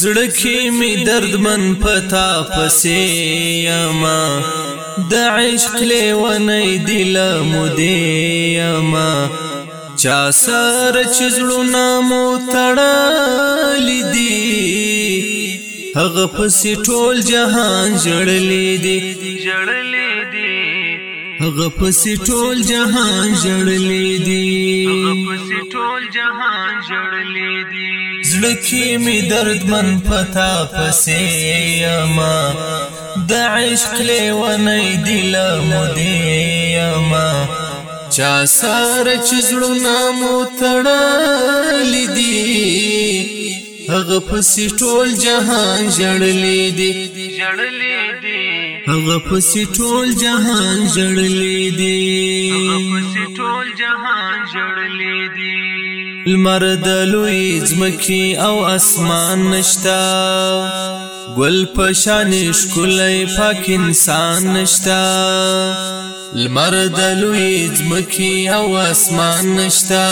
زړه کې می دردمن پتا پسې یما د عشق له ونې دل مودې یما چا سره چې زړونه مو تړلې دي هغه پسې ټول جهان جړلې دي جړلې هغه پسې ټول جهان جړلې دي هغه پسې ټول جهان جړلې دي زړه کې می درد من پتا پسې یما د عشق له ونې دل مودې یما چا سره چې زړونه مو تړلې دي هغه پسې ټول جهان جړلې دي جړلې هغه پسې ټول جهان جړلې دي هغه پسې ټول جهان جړلې دي لمر د لوی ځمکې او اسمان نشتا ګل پشان ښکلې پاک انسان نشتا لمر د لوی ځمکې او اسمان نشتا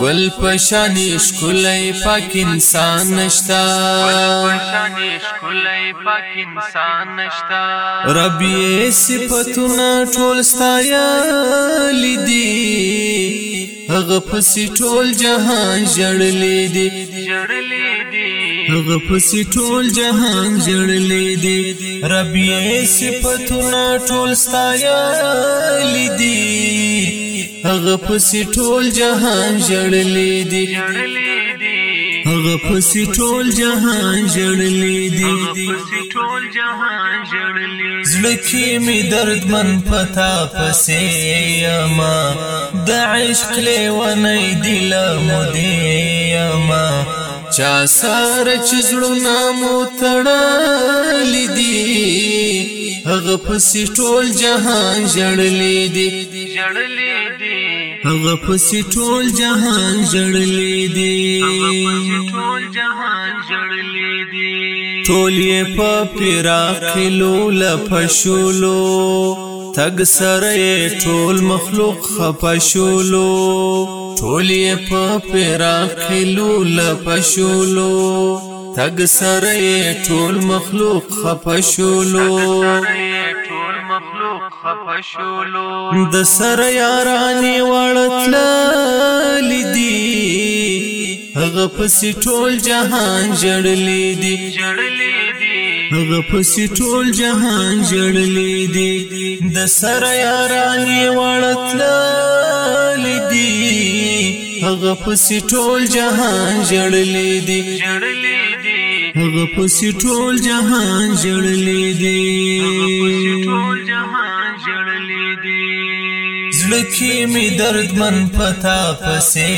ګل پشان ښکلی پاک انسان نشتا رب یې صفاتونه ټول ستایا لیدي هغه پسې ټول جهان جړلې دي هغه پسې ټول جهان جړلې دي رب یې صفاتونه ټول ستایلې دي هغه پسې ټول جهان جړلې دي هغه پسې ټول جهان جړلې دي زړه کې می درد من پتا پسې یما د عشق لیوانې دل مو دی یما چا سره چې زړونه مو تړلې دي هغه پسې ټول جهان جړلې دي جړلې دي هغه پسې ټول جهان جړلې دي هغه پسې ټول جهان جړلې دي ټول یې په پیراخلو لپشولو تګ سره ټول مخلوق خپشولو ټول په پراخلو لپشولو تګ سره ټول مخلوق خپشولو د سره یارانې وړتل لیدي هغه پسې ټول جهان جړلې دي جړلې هغه پسې ټول جهان جړلې دي د سره یارانې وړتلې دي هغه پسې ټول جهان جړلې دي هغه پسې ټول جهان جړلې دي زلکی می درد من پتا پسی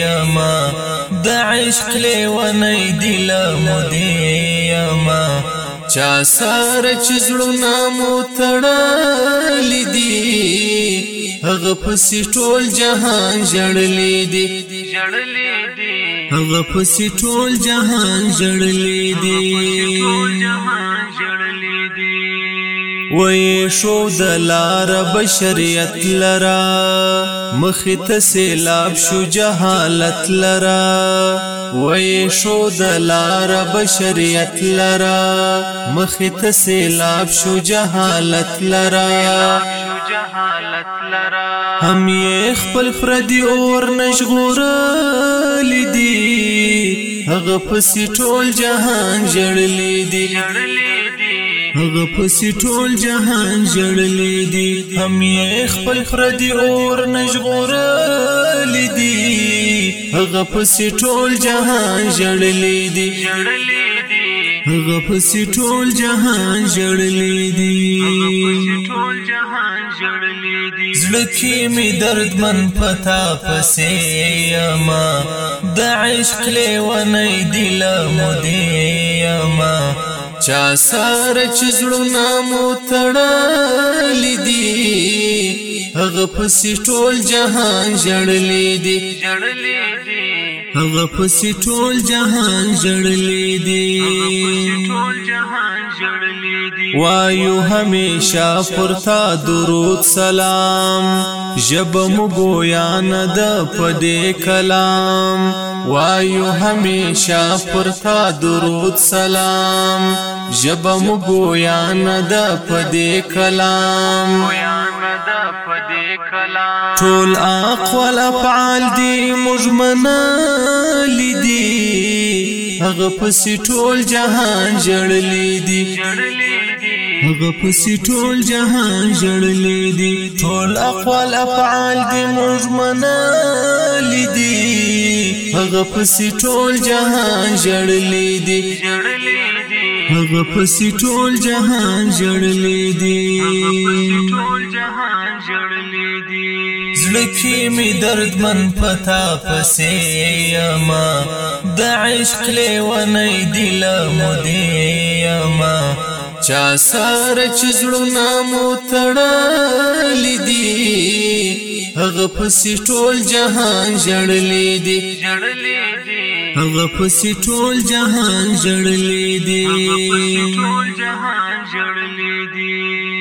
یما د عشق لیوانی دل مدی یما چا سره چې زړونه مو تړلې دي هغه پسې ټول جهان جړلې دي جړلې دي هغه پسې ټول جهان جړلې دي وې شو د لار بشریت لرا مخ ته سیلاب شو جهالت لرا وې شو د لار بشریت لرا مخ ته سیلاب شو جهالت لرا هم یې خپل فردي اور نشغورل دي هغه پسې ټول جهان جړلې دي هغه پسې ټول جهان جړلې دي هم یې خپل پردي اور نژغورلې دي هغه پسې ټول جهان جړلې دي هغه پسې ټول جهان جړلې دي زړه کې می درد من پتا پسې یما د عشق لیوانې دل مو دی یما چا سره چې زړونه مو تړلې دي هغه پسې ټول جهان جړلې دي جړلې دي هغه پسې ټول جهان جړلې دي وایو همیشه پرتا درود سلام جب مو گویا نه د پدې کلام وایو همیشه پر تا درود سلام ژبه مو گویا نه د پدې کلام ټول اقوال افعال دي مجمنا لیدي هغه پس ټول جهان جړلی دي هغه پسې ټول جهان جړلې دي ټول اقوال افعال دي مجمنا لیدي هغه پسې ټول جهان جړلې دي هغه پسې ټول جهان جړلې دي زړکی می درد من پتا پسې یما د عشق لیوانې دل مو دی یما چا سره چې زړونه مو تړلې دي هغه پسې ټول جهان جړلې دي هغه پسې ټول جهان جړلې دي هغه پسې ټول جهان جړلې دي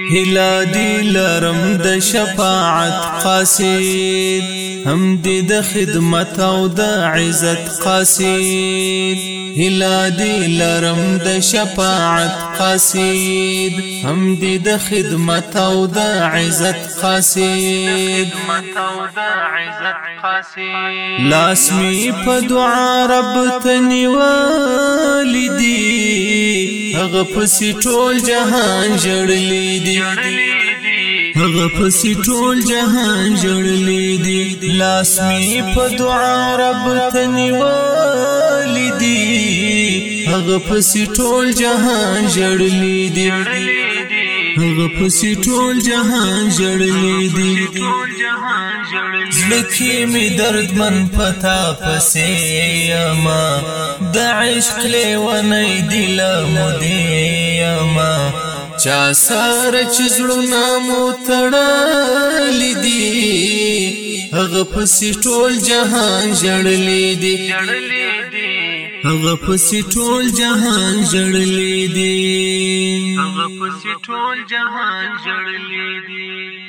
هلا دی لرم د شفاعت قصید هم دی د خدمت او د عزت قصید هلا دی لرم د شفاعت قصید هم دی د خدمت او د عزت قصید لاس می په دعا رب تنی والدی هغه پسې ټول جهان جړلې دي هغه پسې ټول جهان جړلې دي لاس می په دعا رب تنیوالې دي هغه پسې ټول جهان جړلې دي هغه پسې ټول جهان جړلې دي زړه کې می دردمن پتا پسې یما د عشق لیوانې دل مودې یما چا سره چې زړونه مو تړلې دي هغه پسې ټول جهان جړلې دي هغه پسې ټول جهان جړلې دي هغه پسې ټول جهان جړلې دي